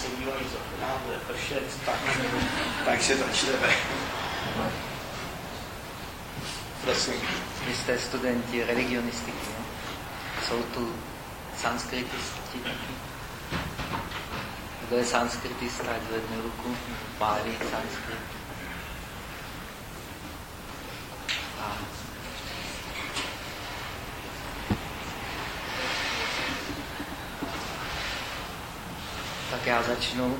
se dívají z okna, bude pršet, tak, takže začneme. Prosím. Vy jste studenti religionistiky, ne? Jsou tu sanskritisti taky? Kdo je sanskritista, ať zvedne ruku. Páli sanskrit. Já začnu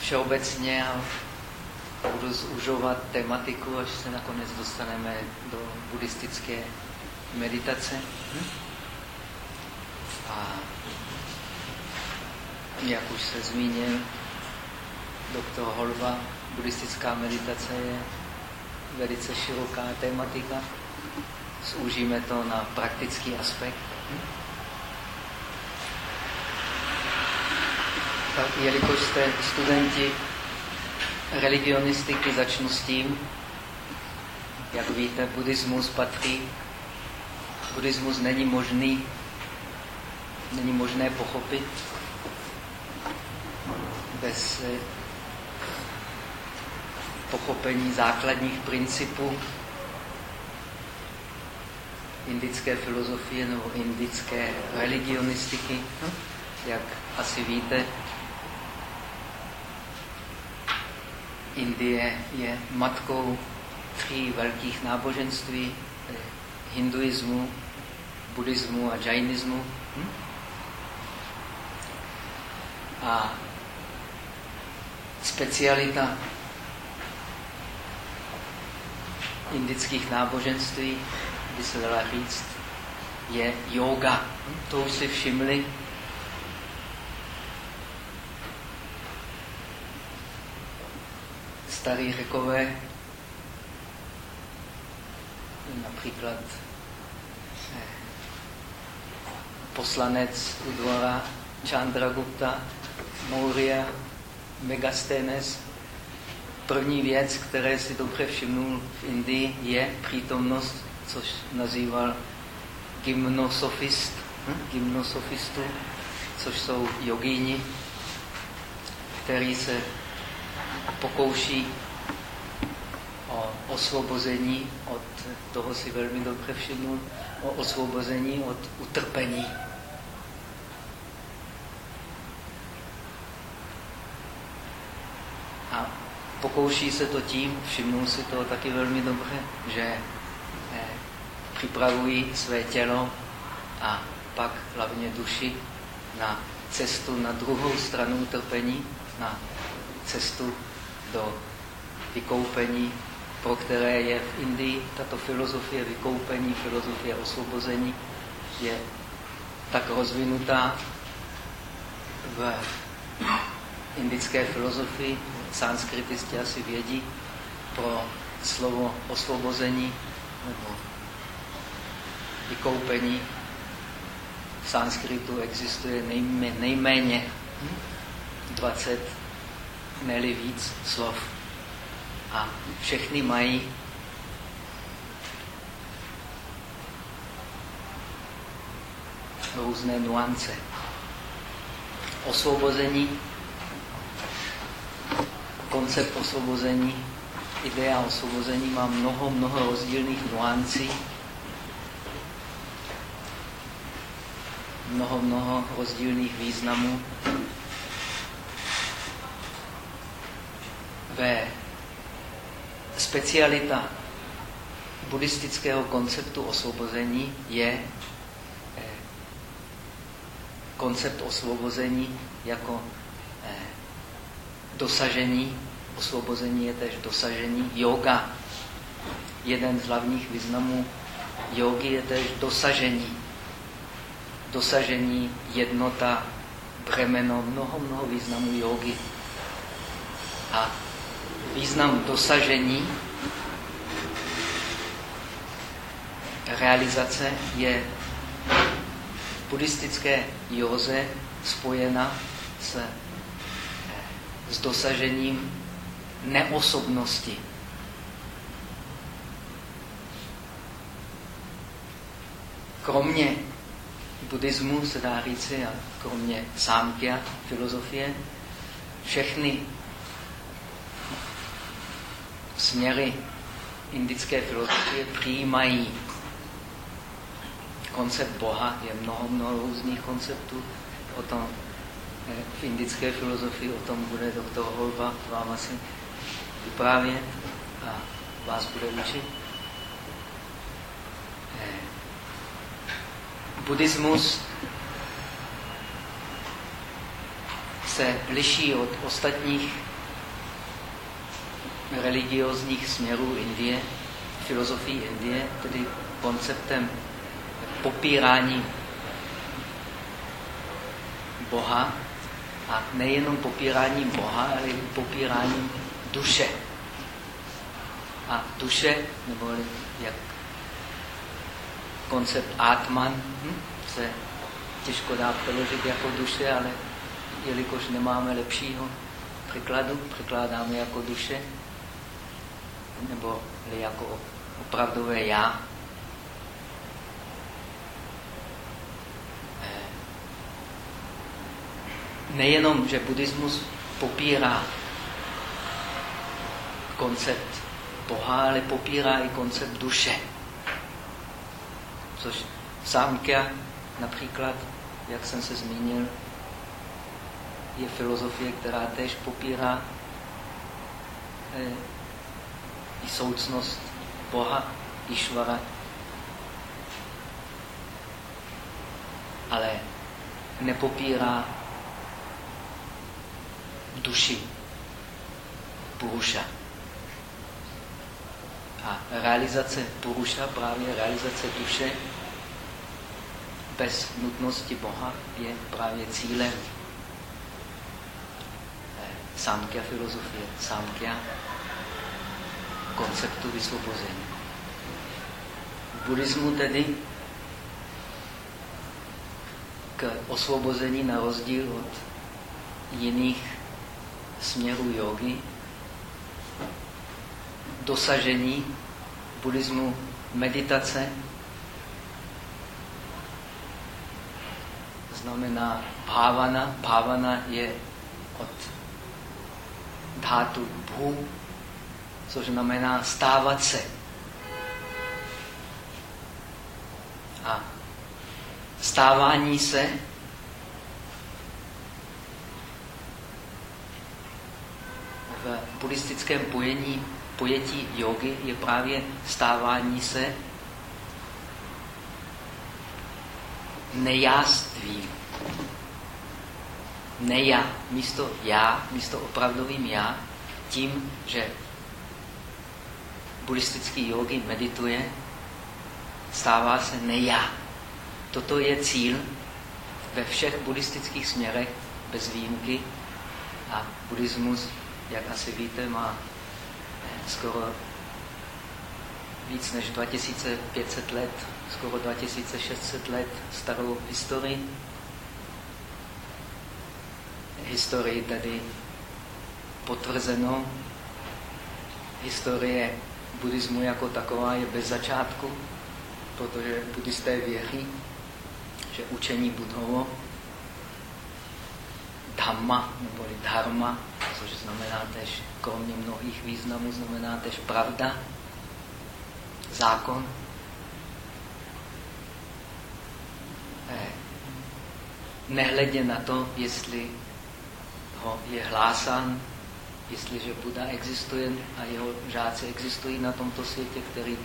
všeobecně a budu zužovat tematiku, až se nakonec dostaneme do buddhistické meditace. A jak už se zmínil doktor Holva, buddhistická meditace je velice široká tematika. Zúžíme to na praktický aspekt. Tak, jelikož jste studenti religionistiky, začnu s tím, jak víte, buddhismus patří. Buddhismus není možný, není možné pochopit bez eh, pochopení základních principů indické filozofie nebo indické religionistiky. Jak asi víte, Indie je matkou tří velkých náboženství, eh, hinduismu, buddhismu a džajnismu. Hm? A specialita indických náboženství, by se dala říct, je yoga. Hm? To už si všimli starí řekové, například eh, poslanec u dvora Chandragupta, Maurya, Megasthenes. První věc, které si dobře všimnul v Indii, je přítomnost, což nazýval gymnosofist, hm? gymnosofistu, což jsou jogíni, který se pokouší o osvobození od, toho si velmi dobře všimnul, o osvobození od utrpení. A pokouší se to tím, všimnul si to taky velmi dobře, že eh, připravují své tělo a pak hlavně duši na cestu na druhou stranu utrpení, na cestu do vykoupení, pro které je v Indii tato filozofie vykoupení, filozofie osvobození, je tak rozvinutá v indické filozofii. Sanskritisti asi vědí pro slovo osvobození nebo vykoupení v sanskritu existuje nejméně 20 ne víc slov. A všechny mají různé nuance. Osvobození, koncept osvobození, idea osvobození má mnoho, mnoho rozdílných nuancí, mnoho, mnoho rozdílných významů. Ve specialita buddhistického konceptu osvobození je eh, koncept osvobození jako eh, dosažení, osvobození je tež dosažení yoga. Jeden z hlavních významů jogy je tež dosažení. Dosažení, jednota, bremeno, mnoho, mnoho významů jogy. A význam dosažení realizace je buddhistické józe spojena s, s dosažením neosobnosti. Kromě buddhismu se dá říci, a kromě sámkya filozofie, všechny směry indické filozofie přijímají koncept Boha, je mnoho, mnoho různých konceptů. O tom eh, v indické filozofii o tom bude doktor Holba vám asi vyprávět a vás bude učit. Eh, buddhismus se liší od ostatních religiozních směrů Indie, filozofii Indie, tedy konceptem popírání Boha a nejenom popíráním Boha, ale i popíráním duše. A duše, nebo jak koncept Atman hm, se těžko dá přeložit jako duše, ale jelikož nemáme lepšího překladu, překládáme jako duše, nebo jako opravdové já. Eh, nejenom, že buddhismus popírá koncept Boha, ale popírá i koncept duše. Což Samkhya například, jak jsem se zmínil, je filozofie, která též popírá eh, i soucnost Boha, Išvara, ale nepopírá duši Puruša. A realizace Puruša, právě realizace duše, bez nutnosti Boha je právě cílem Samkhya filozofie. Samkhya konceptu vysvobození. V buddhismu tedy k osvobození na rozdíl od jiných směrů jogy dosažení buddhismu meditace znamená bhavana. Bhavana je od dhatu bhu, což znamená stávat se. A stávání se v buddhistickém pojení, pojetí jogy je právě stávání se nejáství. Ne já, místo já, místo opravdovým já, tím, že buddhistický yogi medituje, stává se nejá. Toto je cíl ve všech buddhistických směrech bez výjimky a buddhismus, jak asi víte, má skoro víc než 2500 let, skoro 2600 let starou historii. Historii tady potvrzeno. Historie buddhismu jako taková je bez začátku, protože buddhisté věří, že učení Budhovo, dhamma neboli dharma, což znamená tež, kromě mnohých významů, znamená tež pravda, zákon. Eh, nehledě na to, jestli ho je hlásán jestliže Buda existuje a jeho žáci existují na tomto světě, který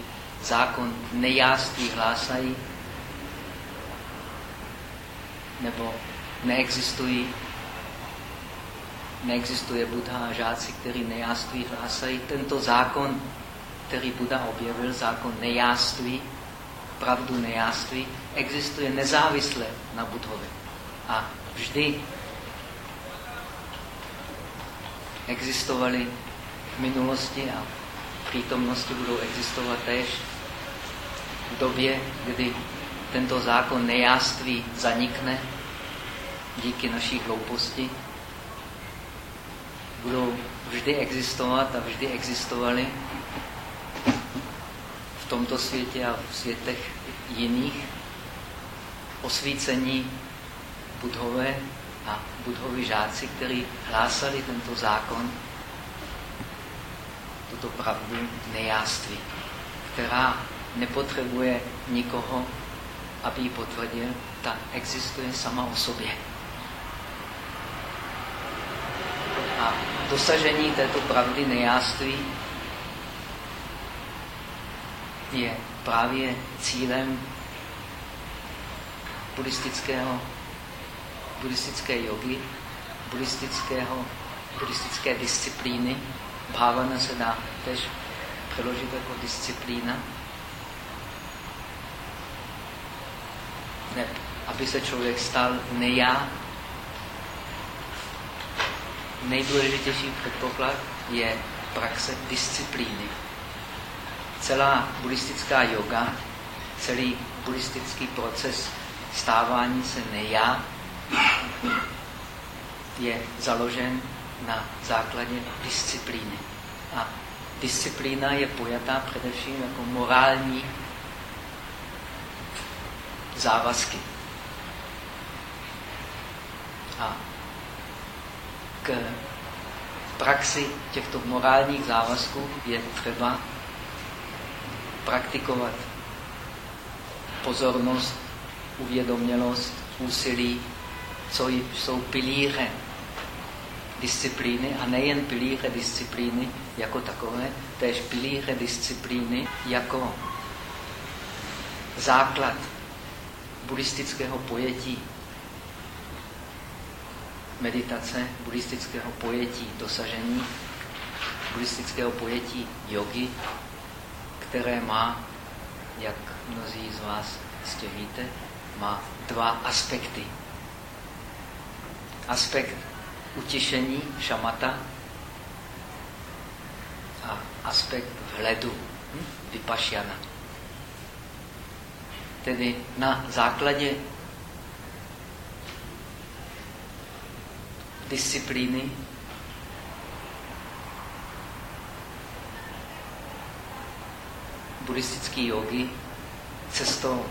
zákon nejáství hlásají, nebo neexistují, neexistuje Buddha a žáci, který nejáství hlásají. Tento zákon, který Buda objevil, zákon nejáství, pravdu nejáství, existuje nezávisle na Budhovi. A vždy existovaly v minulosti a v přítomnosti budou existovat též v době, kdy tento zákon nejáství zanikne díky naší hlouposti, budou vždy existovat a vždy existovaly v tomto světě a v světech jiných. Osvícení budhové budhovi žáci, kteří hlásali tento zákon, tuto pravdu nejáství, která nepotřebuje nikoho, aby ji potvrdil, ta existuje sama o sobě. A dosažení této pravdy nejáství je právě cílem buddhistického, buddhistické jogy, buddhistického, buddhistické disciplíny. Bhavana se dá tež přeložit jako disciplína. Ne, aby se člověk stal nejá, nejdůležitější předpoklad je praxe disciplíny. Celá buddhistická yoga, celý buddhistický proces stávání se nejá je založen na základě disciplíny. A disciplína je pojatá především jako morální závazky. A k praxi těchto morálních závazků je třeba praktikovat pozornost, uvědomělost, úsilí, co jsou pilíře disciplíny a nejen pilíře disciplíny jako takové, též pilíře disciplíny jako základ buddhistického pojetí meditace, buddhistického pojetí dosažení, buddhistického pojetí jogy, které má, jak mnozí z vás jistě víte, má dva aspekty. Aspekt utišení, šamata a aspekt vhledu, hm? vypašiana. Tedy na základě disciplíny buddhistické jogy cestou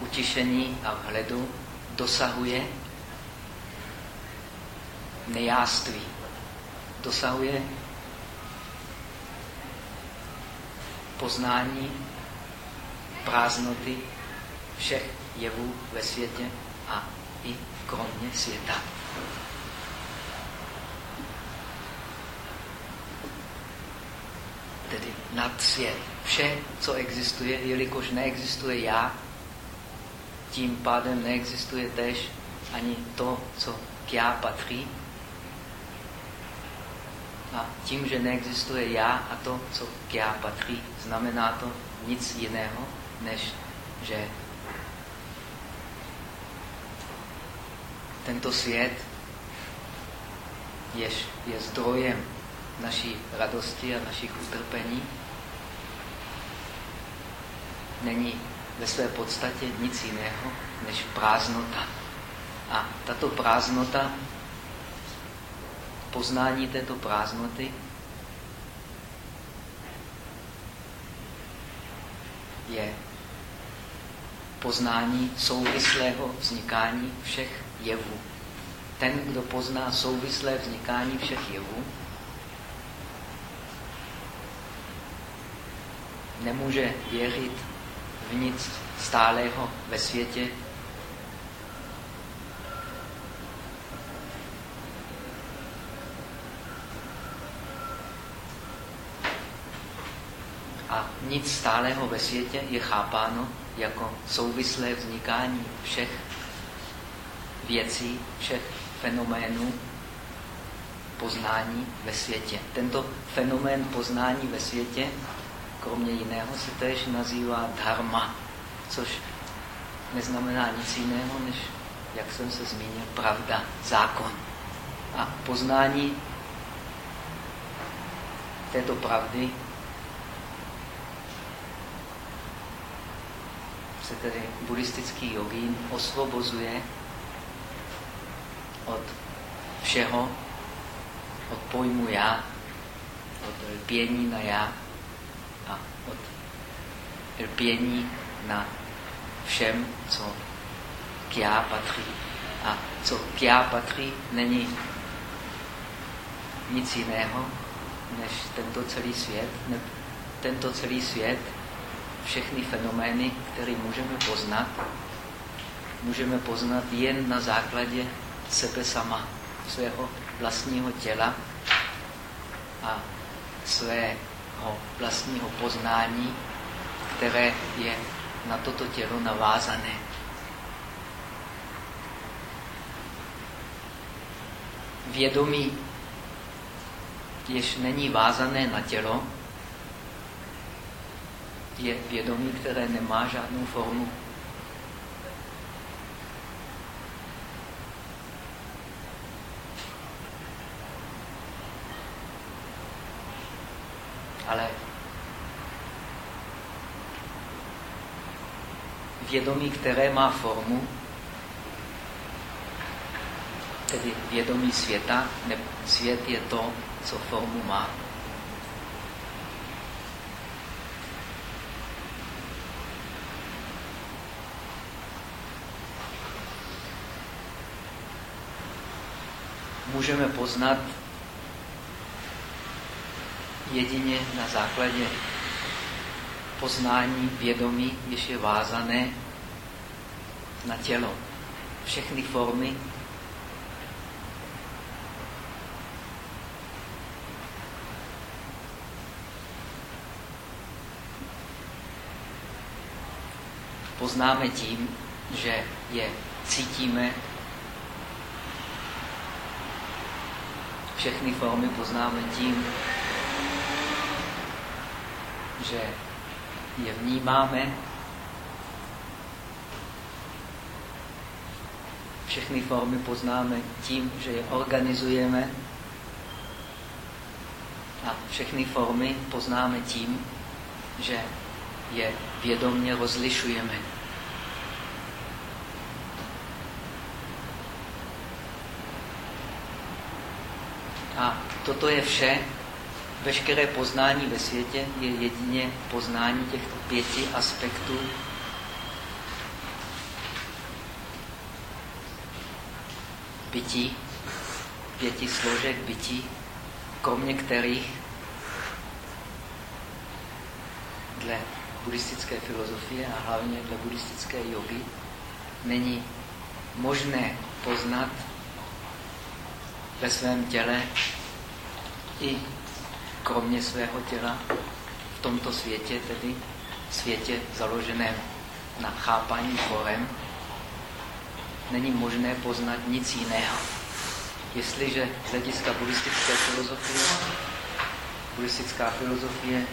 utišení a vhledu dosahuje nejáství. Dosahuje poznání prázdnoty všech jevů ve světě a i kromě světa. Tedy nad svět. Vše, co existuje, jelikož neexistuje já, tím pádem neexistuje tež ani to, co k já patří. A tím, že neexistuje já a to, co k já patří, znamená to nic jiného, než že tento svět jež je zdrojem naší radosti a našich utrpení, není ve své podstatě nic jiného než prázdnota. A tato prázdnota, poznání této prázdnoty je poznání souvislého vznikání všech jevů. Ten, kdo pozná souvislé vznikání všech jevů, nemůže věřit v nic stálého ve světě. A nic stálého ve světě je chápáno jako souvislé vznikání všech věcí, všech fenoménů poznání ve světě. Tento fenomén poznání ve světě kromě jiného se též nazývá dharma, což neznamená nic jiného, než, jak jsem se zmínil, pravda, zákon. A poznání této pravdy se tedy buddhistický jogín osvobozuje od všeho, od pojmu já, od lpění na já, a od lpění na všem, co k já patří. A co k já patří, není nic jiného, než tento celý svět. Tento celý svět, všechny fenomény, které můžeme poznat, můžeme poznat jen na základě sebe sama, svého vlastního těla a svého vlastního poznání, které je na toto tělo navázané. Vědomí, jež není vázané na tělo, je vědomí, které nemá žádnou formu. Ale vědomí, které má formu, tedy vědomí světa, ne, svět je to, co formu má. Můžeme poznat jedině na základě poznání vědomí, jež je vázané na tělo. Všechny formy poznáme tím, že je cítíme. Všechny formy poznáme tím, že je vnímáme. Všechny formy poznáme tím, že je organizujeme. A všechny formy poznáme tím, že je vědomně rozlišujeme. A toto je vše, veškeré poznání ve světě je jedině poznání těchto pěti aspektů. Bytí, pěti složek bytí, kromě kterých dle buddhistické filozofie a hlavně dle buddhistické jogy není možné poznat ve svém těle i kromě svého těla v tomto světě, tedy světě založeném na chápání forem, není možné poznat nic jiného. Jestliže z hlediska buddhistické filozofie, buddhistická filozofie,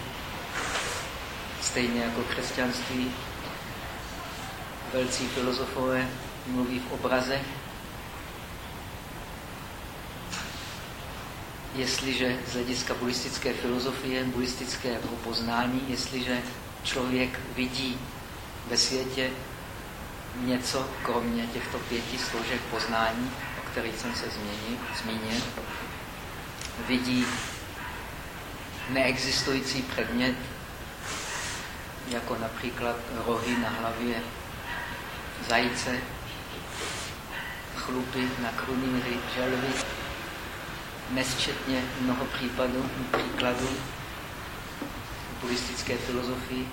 stejně jako křesťanství, velcí filozofové mluví v obrazech, jestliže z hlediska buddhistické filozofie, buddhistického poznání, jestliže člověk vidí ve světě něco, kromě těchto pěti složek poznání, o kterých jsem se zmínil, zmínil vidí neexistující předmět, jako například rohy na hlavě zajíce, chlupy na krunýři želvy, nesčetně mnoho případů, příkladů buddhistické filozofii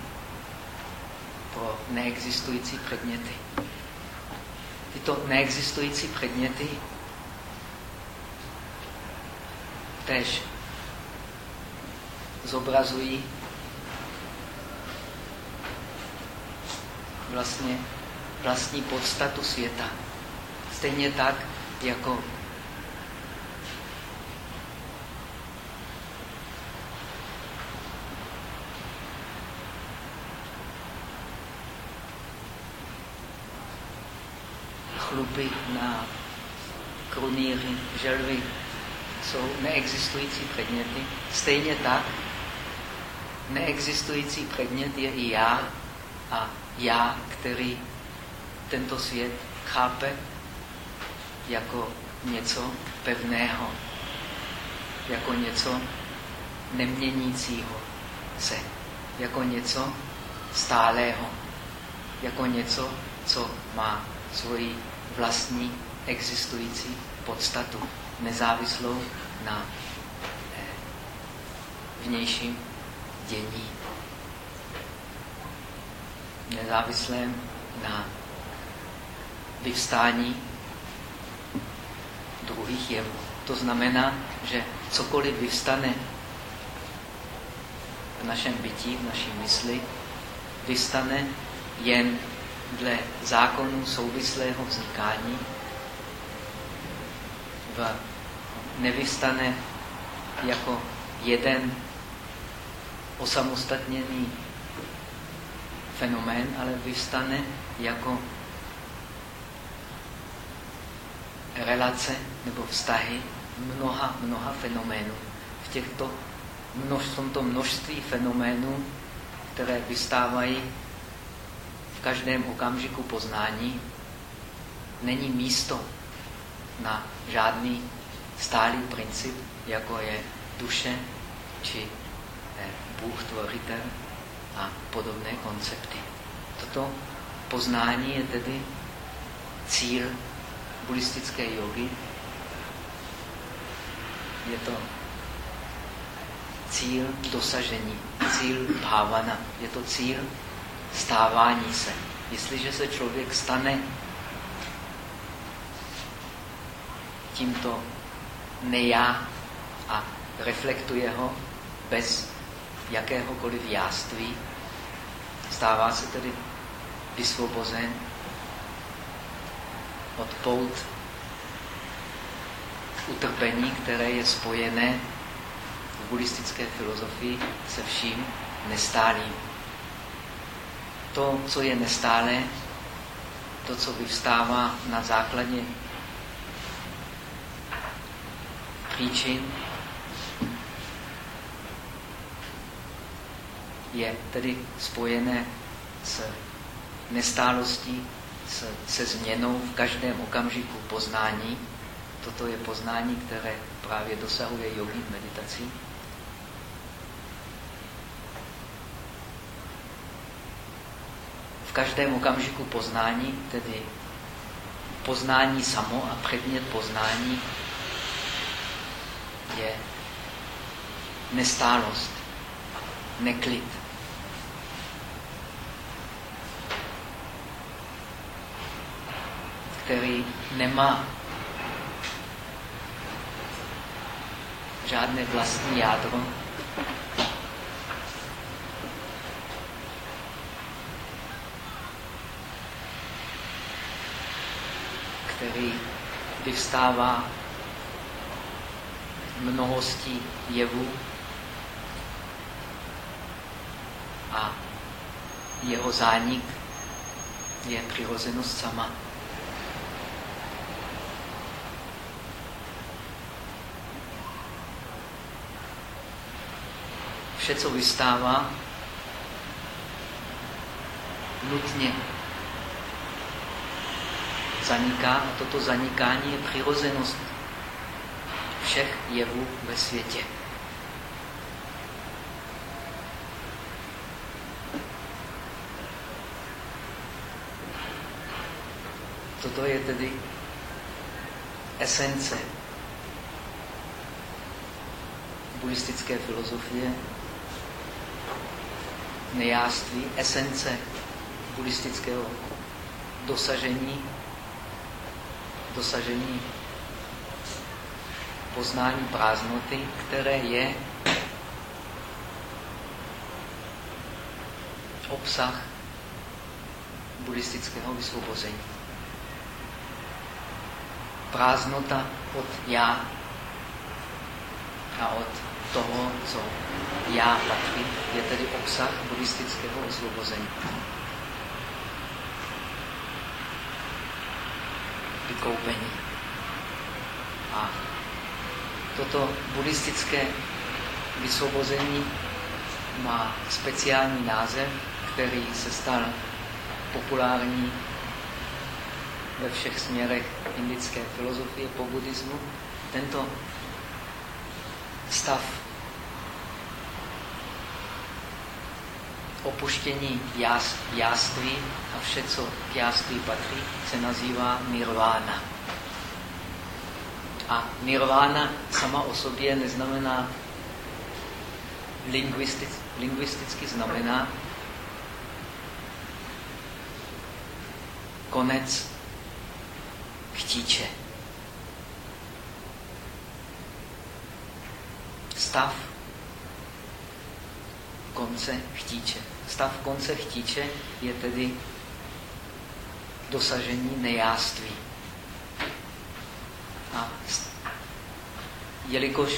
pro neexistující předměty. Tyto neexistující předměty tež zobrazují vlastně vlastní podstatu světa. Stejně tak, jako chlupy na krunýři, želvy jsou neexistující předměty. Stejně tak neexistující předmět je i já a já, který tento svět chápe jako něco pevného, jako něco neměnícího se, jako něco stálého, jako něco, co má svoji vlastní existující podstatu, nezávislou na eh, vnějším dění. Nezávislém na vyvstání druhých jevů. To znamená, že cokoliv vyvstane v našem bytí, v naší mysli, vystane jen dle zákonu souvislého vznikání, v, nevystane jako jeden osamostatněný fenomén, ale vystane jako relace nebo vztahy mnoha, mnoha fenoménů. V těchto množ, tomto množství fenoménů, které vystávají v každém okamžiku poznání, není místo na žádný stálý princip, jako je duše či eh, Bůh tvoritel a podobné koncepty. Toto poznání je tedy cíl buddhistické jogy. Je to cíl dosažení, cíl bhavana, je to cíl stávání se. Jestliže se člověk stane tímto nejá a reflektuje ho bez jakéhokoliv jáství, stává se tedy vysvobozen od pout utrpení, které je spojené v buddhistické filozofii se vším nestálým. To, co je nestálé, to, co vyvstává na základě příčin, je tedy spojené s nestálostí se, změnou v každém okamžiku poznání. Toto je poznání, které právě dosahuje jogi v meditaci. V každém okamžiku poznání, tedy poznání samo a předmět poznání je nestálost, neklid. který nemá žádné vlastní jádro, který vyvstává mnohostí jevů a jeho zánik je přirozenost sama. vše, co vystává, nutně zaniká a toto zanikání je přirozenost všech jevů ve světě. Toto je tedy esence buddhistické filozofie nejáství, esence buddhistického dosažení, dosažení poznání prázdnoty, které je obsah buddhistického vysvobození. Prázdnota od já a od toho, co já patří, je tedy obsah buddhistického osvobození. Vykoupení. A toto buddhistické vysvobození má speciální název, který se stal populární ve všech směrech indické filozofie po buddhismu. Tento stav opuštění jáství a vše, co k jáství patří, se nazývá nirvana. A nirvana sama o sobě neznamená lingvistic, lingvisticky znamená konec chtíče. Stav konce chtíče. Stav konce chtíče je tedy dosažení nejáství. A jelikož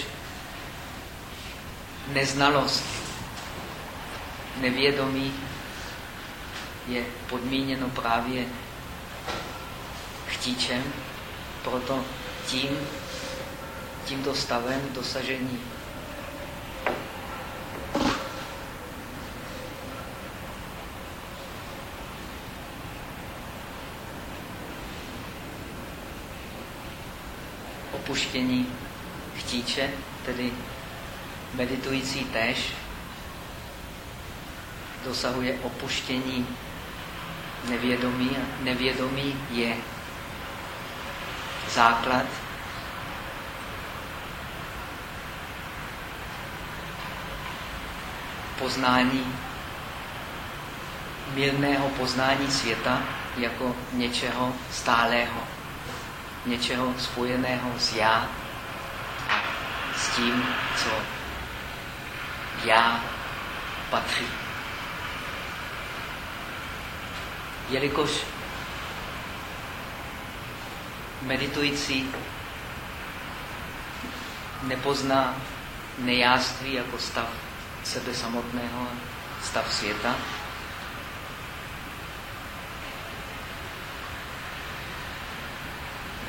neznalost, nevědomí je podmíněno právě chtíčem, proto tím, tímto stavem dosažení opuštění chtíče, tedy meditující též dosahuje opuštění nevědomí a nevědomí je základ. Poznání, mírného poznání světa jako něčeho stálého, něčeho spojeného s já a s tím, co já patří. Jelikož meditující nepozná nejáství jako stav sebe samotného, stav světa,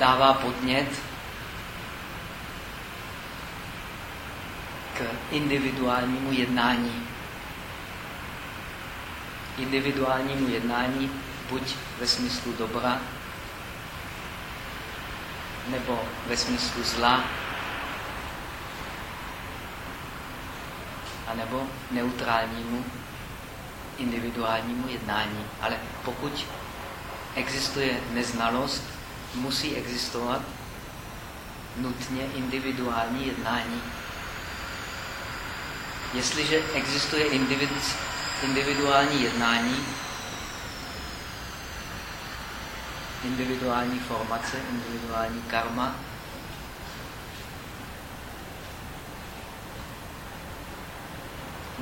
dává podnět k individuálnímu jednání. Individuálnímu jednání buď ve smyslu dobra, nebo ve smyslu zla, anebo neutrálnímu individuálnímu jednání. Ale pokud existuje neznalost, musí existovat nutně individuální jednání. Jestliže existuje individuální jednání, individuální formace, individuální karma,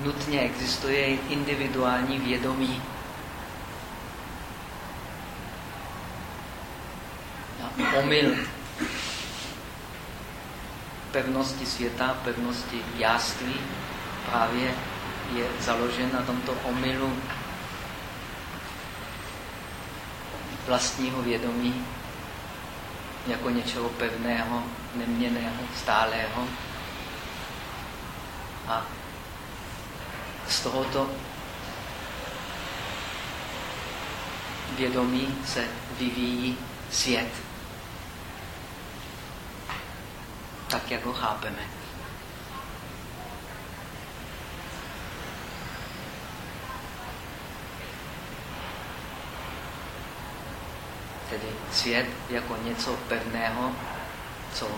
nutně existuje individuální vědomí. A omyl pevnosti světa, pevnosti jáství právě je založen na tomto omylu vlastního vědomí jako něčeho pevného, neměného, stálého. A z tohoto vědomí se vyvíjí svět. Tak, jak ho chápeme. tedy svět jako něco pevného, co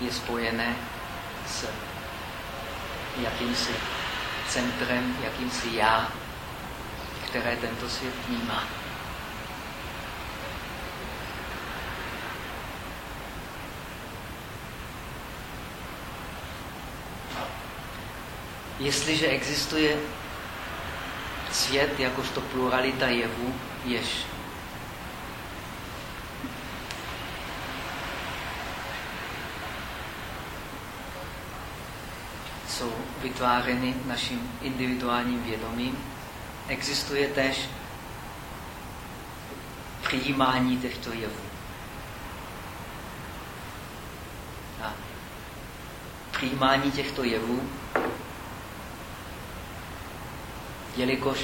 je spojené s jakýmsi centrem, jakýmsi já, které tento svět vnímá. Jestliže existuje svět jakožto pluralita jevů, jež jsou vytvářeny naším individuálním vědomím, existuje tež přijímání těchto jevů. A přijímání těchto jevů, jelikož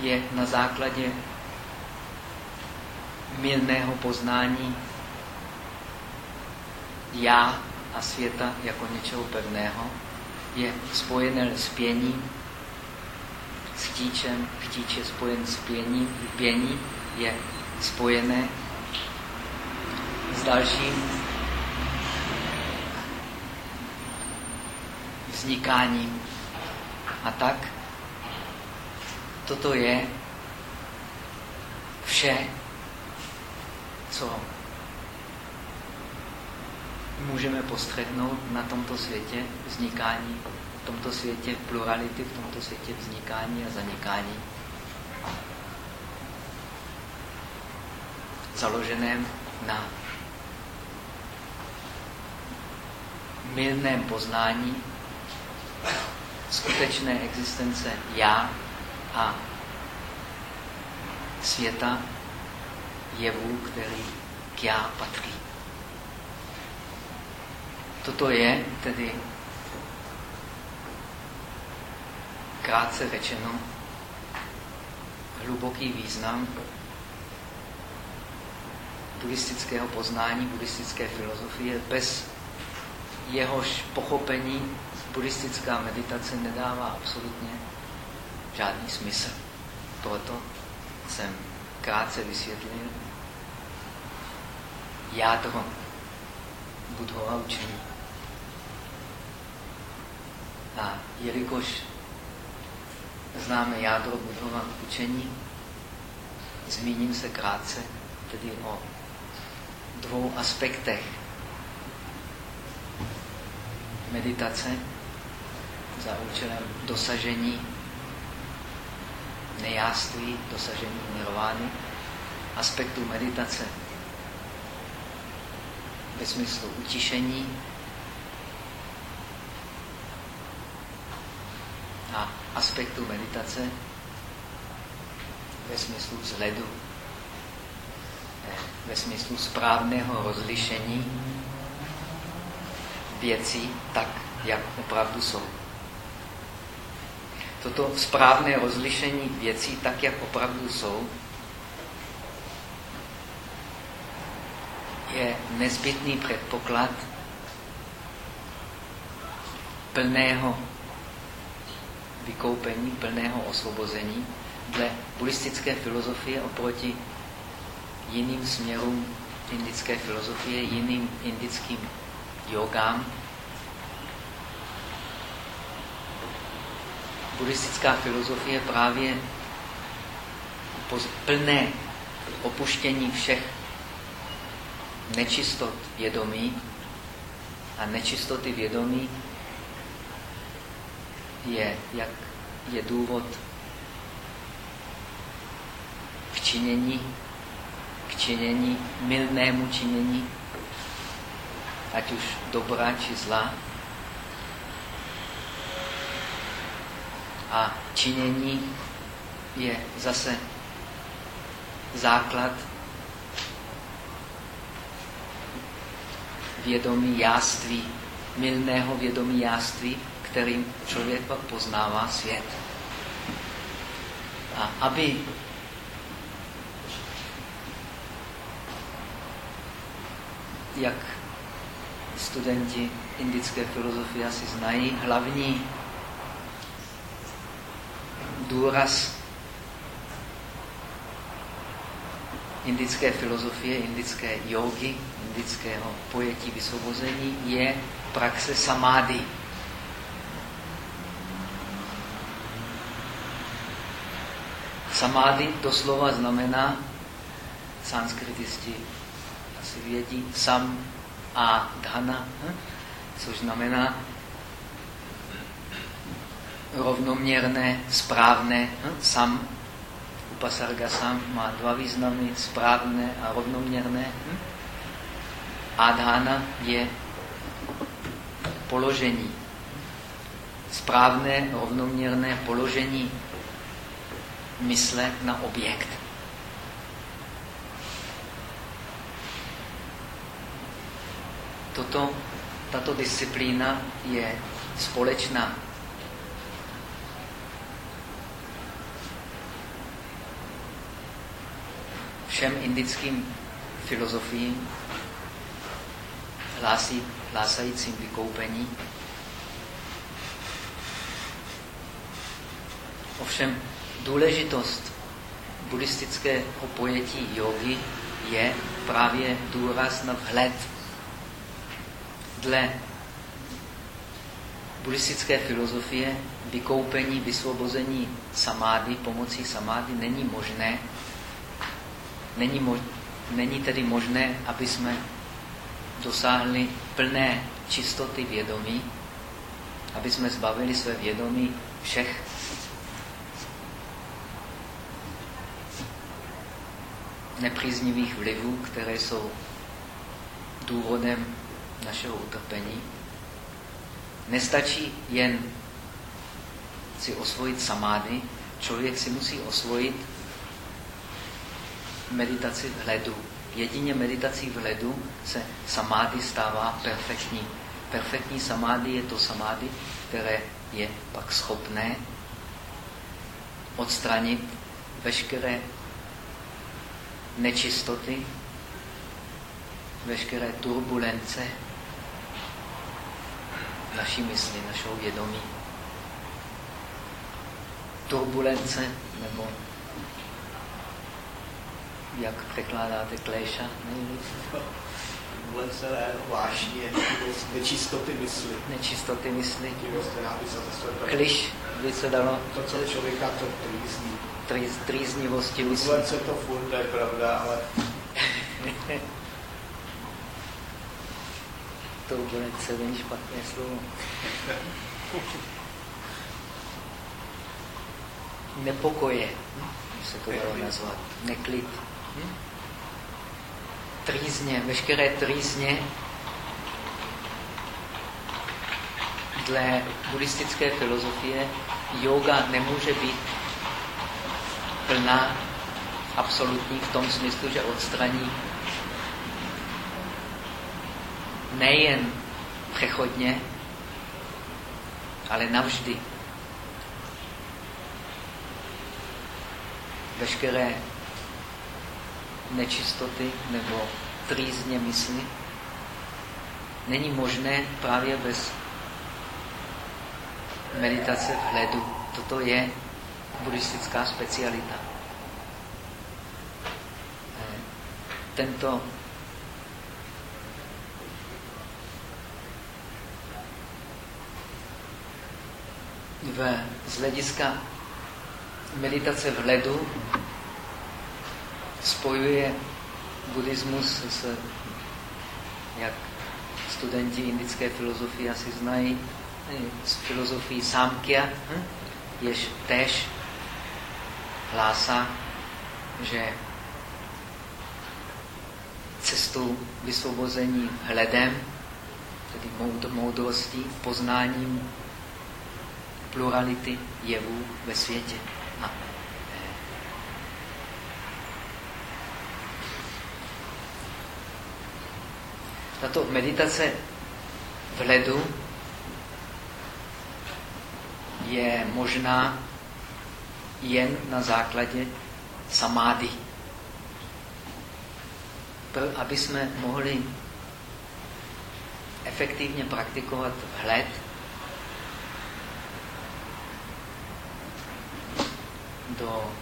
je na základě milného poznání já a světa jako něčeho pevného, je spojené s pěním, s chtíčem, chtíč je spojen s pěním, pění je spojené s dalším vznikáním. A tak toto je vše, co můžeme postřehnout na tomto světě vznikání, v tomto světě plurality, v tomto světě vznikání a zanikání. Založeném na milném poznání skutečné existence já a světa jevů, který k já patří. Toto je tedy krátce řečeno hluboký význam buddhistického poznání, buddhistické filozofie. Bez jehož pochopení buddhistická meditace nedává absolutně žádný smysl. Proto jsem krátce vysvětlil jádro Budhova učení. A jelikož známe jádro Budhova učení, zmíním se krátce tedy o dvou aspektech meditace za účelem dosažení nejáství, dosažení nirvány, aspektu meditace ve smyslu utišení a aspektu meditace ve smyslu vzhledu, eh, ve smyslu správného rozlišení věcí tak, jak opravdu jsou. Toto správné rozlišení věcí tak, jak opravdu jsou, je nezbytný předpoklad plného vykoupení, plného osvobození dle buddhistické filozofie oproti jiným směrům indické filozofie, jiným indickým jogám. Buddhistická filozofie právě plné opuštění všech nečistot vědomí a nečistoty vědomí je, jak je důvod k činění, k činění, milnému činění, ať už dobrá či zlá. A činění je zase základ vědomí jáství, milného vědomí jáství, kterým člověk pak poznává svět. A aby jak studenti indické filozofie asi znají, hlavní důraz indické filozofie, indické jogy, indického pojetí vysvobození je praxe samády. Samády doslova znamená, sanskritisti asi vědí, sam a dhana, hm? což znamená rovnoměrné, správné, hm? sam Upasargasam má dva významy, správné a rovnoměrné. Hm? Adhana je položení. Správné, rovnoměrné položení mysle na objekt. Toto, tato disciplína je společná všem indickým filozofiím hlásí, hlásajícím vykoupení. Ovšem důležitost buddhistického pojetí jogy je právě důraz na vhled. Dle buddhistické filozofie vykoupení, vysvobození samády pomocí samády není možné. Není, mo není tedy možné, aby jsme dosáhli plné čistoty vědomí, aby jsme zbavili své vědomí všech nepříznivých vlivů, které jsou důvodem našeho utrpení. Nestačí jen si osvojit samády, člověk si musí osvojit meditaci v hledu. Jedině meditací v hledu se samády stává perfektní. Perfektní samády je to samády, které je pak schopné odstranit veškeré nečistoty, veškeré turbulence naší mysli, našeho vědomí. Turbulence, nebo jak překládáte? Turbulence ne, vášně, nečistoty mysli. Nečistoty mysli. se Kliš by se dalo. To, co člověka to trýzní. Trýz, trýznivosti mysli. Turbulence to furt, to je pravda, ale Turbulence není špatné slovo. Nepokoje, by se to dalo nazvat. Neklid. Trýzně, veškeré trýzně dle buddhistické filozofie yoga nemůže být plná, absolutní v tom smyslu, že odstraní nejen přechodně, ale navždy. Veškeré nečistoty nebo trýzně mysli není možné právě bez meditace v hledu. Toto je buddhistická specialita. Tento v, z hlediska meditace v ledu spojuje buddhismus s, jak studenti indické filozofie asi znají, s filozofií Samkhya, jež tež hlásá, že cestou vysvobození hledem, tedy moudrostí, poznáním plurality jevů ve světě. A tato meditace v ledu je možná jen na základě samády. Aby jsme mohli efektivně praktikovat vhled, do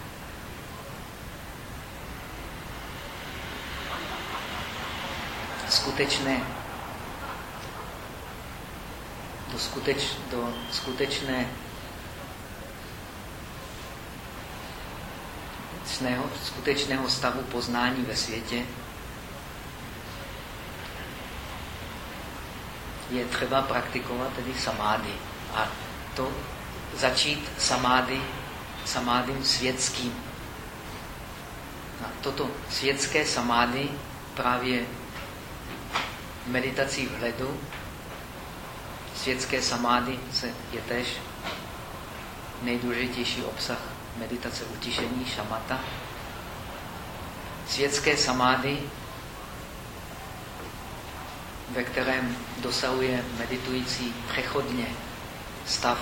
skutečné do, skuteč, do skutečné skutečného, skutečného stavu poznání ve světě je třeba praktikovat tedy samády. A to začít samády samádym světským. A toto světské samády právě meditací vhledu, světské samády se je tež nejdůležitější obsah meditace utišení, šamata. Světské samády, ve kterém dosahuje meditující přechodně stav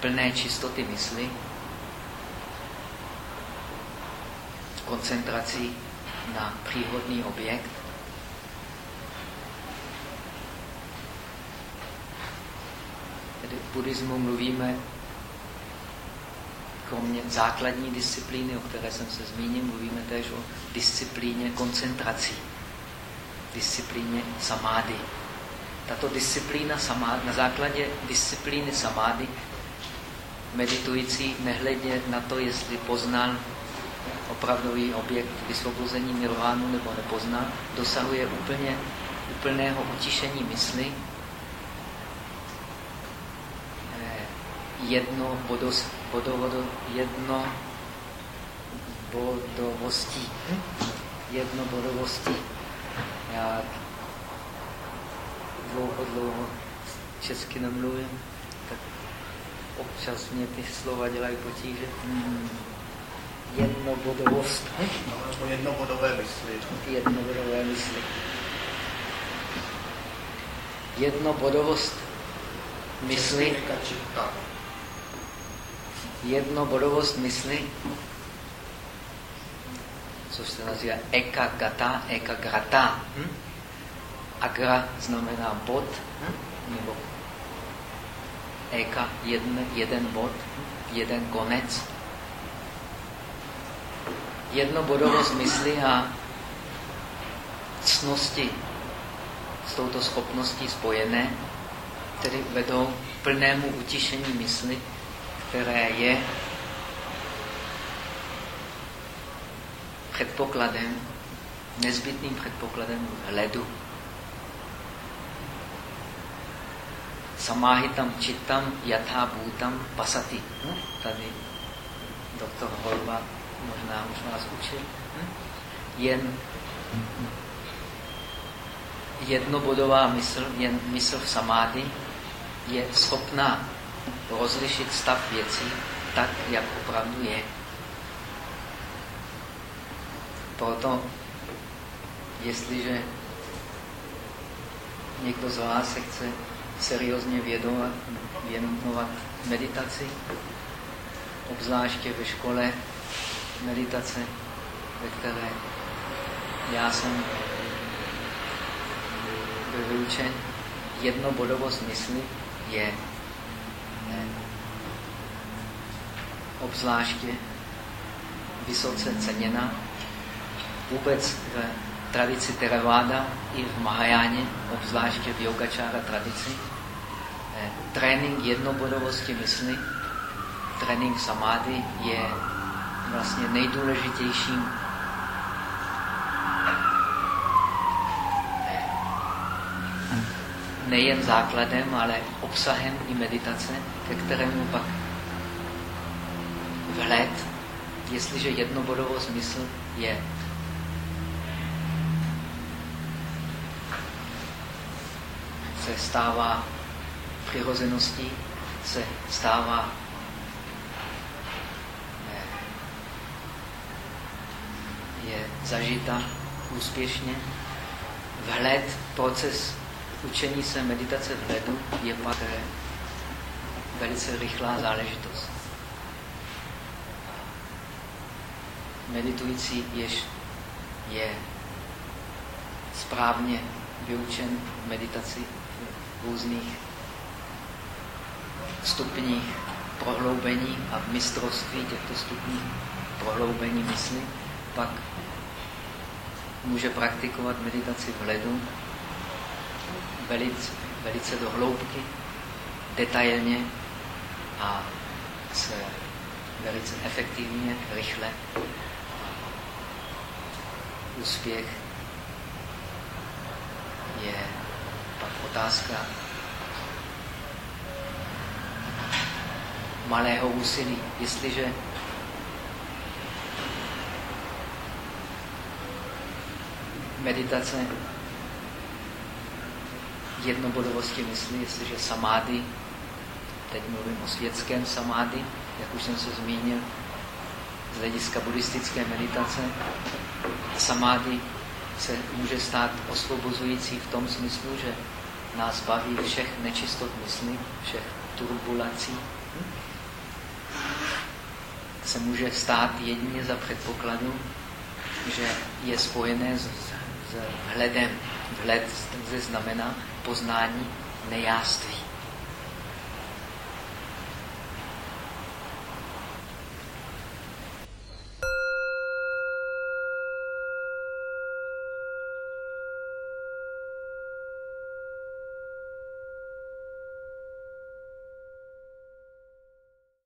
plné čistoty mysli, koncentrací na příhodný objekt, Tedy v buddhismu mluvíme kromě základní disciplíny, o které jsem se zmínil, mluvíme též o disciplíně koncentrací, disciplíně samády. Tato disciplína samády, na základě disciplíny samády meditující nehledě na to, jestli poznal opravdový objekt vysvobození nirvánu nebo nepoznal, dosahuje úplně, úplného utišení mysli, eh, jedno bodos, bodovodo, jedno bodovostí. Jedno bodovostí. Já dlouho, dlouho česky nemluvím, tak občas mě ty slova dělají potíže. Hmm. Jednobodovost. No, nebo jednobodové mysli. Jednobodové mysli. Jednobodovost mysli. Jednobodovost mysli, což se nazývá eka gata, eka grata. Hm? Agra znamená bod, hm? nebo eka, jeden, jeden bod, hm? jeden konec. Jednobodovost mysli a cnosti s touto schopností spojené, které vedou plnému utišení mysli, které je předpokladem, nezbytným předpokladem hledu. Samáhitam čittam yatha bhutam pasati. Hm? Tady doktor Holba možná už nás učil. Hm? Jen jednobodová mysl, jen mysl v samády, je schopná rozlišit stav věcí tak, jak opravdu je. Proto, jestliže někdo z vás se chce seriózně vědovat, věnovat meditaci, obzvláště ve škole meditace, ve které já jsem byl vyučen, jednobodovost mysli je obzvláště vysoce ceněna vůbec v tradici Theravada i v Mahajáně, obzvláště v yogačára tradici. Eh, trénink jednobodovosti mysli, trénink samády je vlastně nejdůležitějším eh, nejen základem, ale obsahem i meditace, ke kterému pak vhled, jestliže jednobodovou smysl je se stává přirozeností, se stává je zažita úspěšně. Vhled, proces učení se meditace vhledu je pak velice rychlá záležitost. meditující, jež je správně vyučen v meditaci v různých stupních prohloubení a v mistrovství těchto stupních prohloubení mysli, pak může praktikovat meditaci v ledu velice, velice do hloubky, detailně a se velice efektivně, rychle úspěch je pak otázka malého úsilí. Jestliže meditace jednobodovosti mysli, jestliže samády, teď mluvím o světském samády, jak už jsem se zmínil, z hlediska buddhistické meditace, samády se může stát osvobozující v tom smyslu, že nás baví všech nečistot mysli, všech turbulací. Se může stát jedině za předpokladu, že je spojené s, s hledem. Vhled znamená poznání nejáství.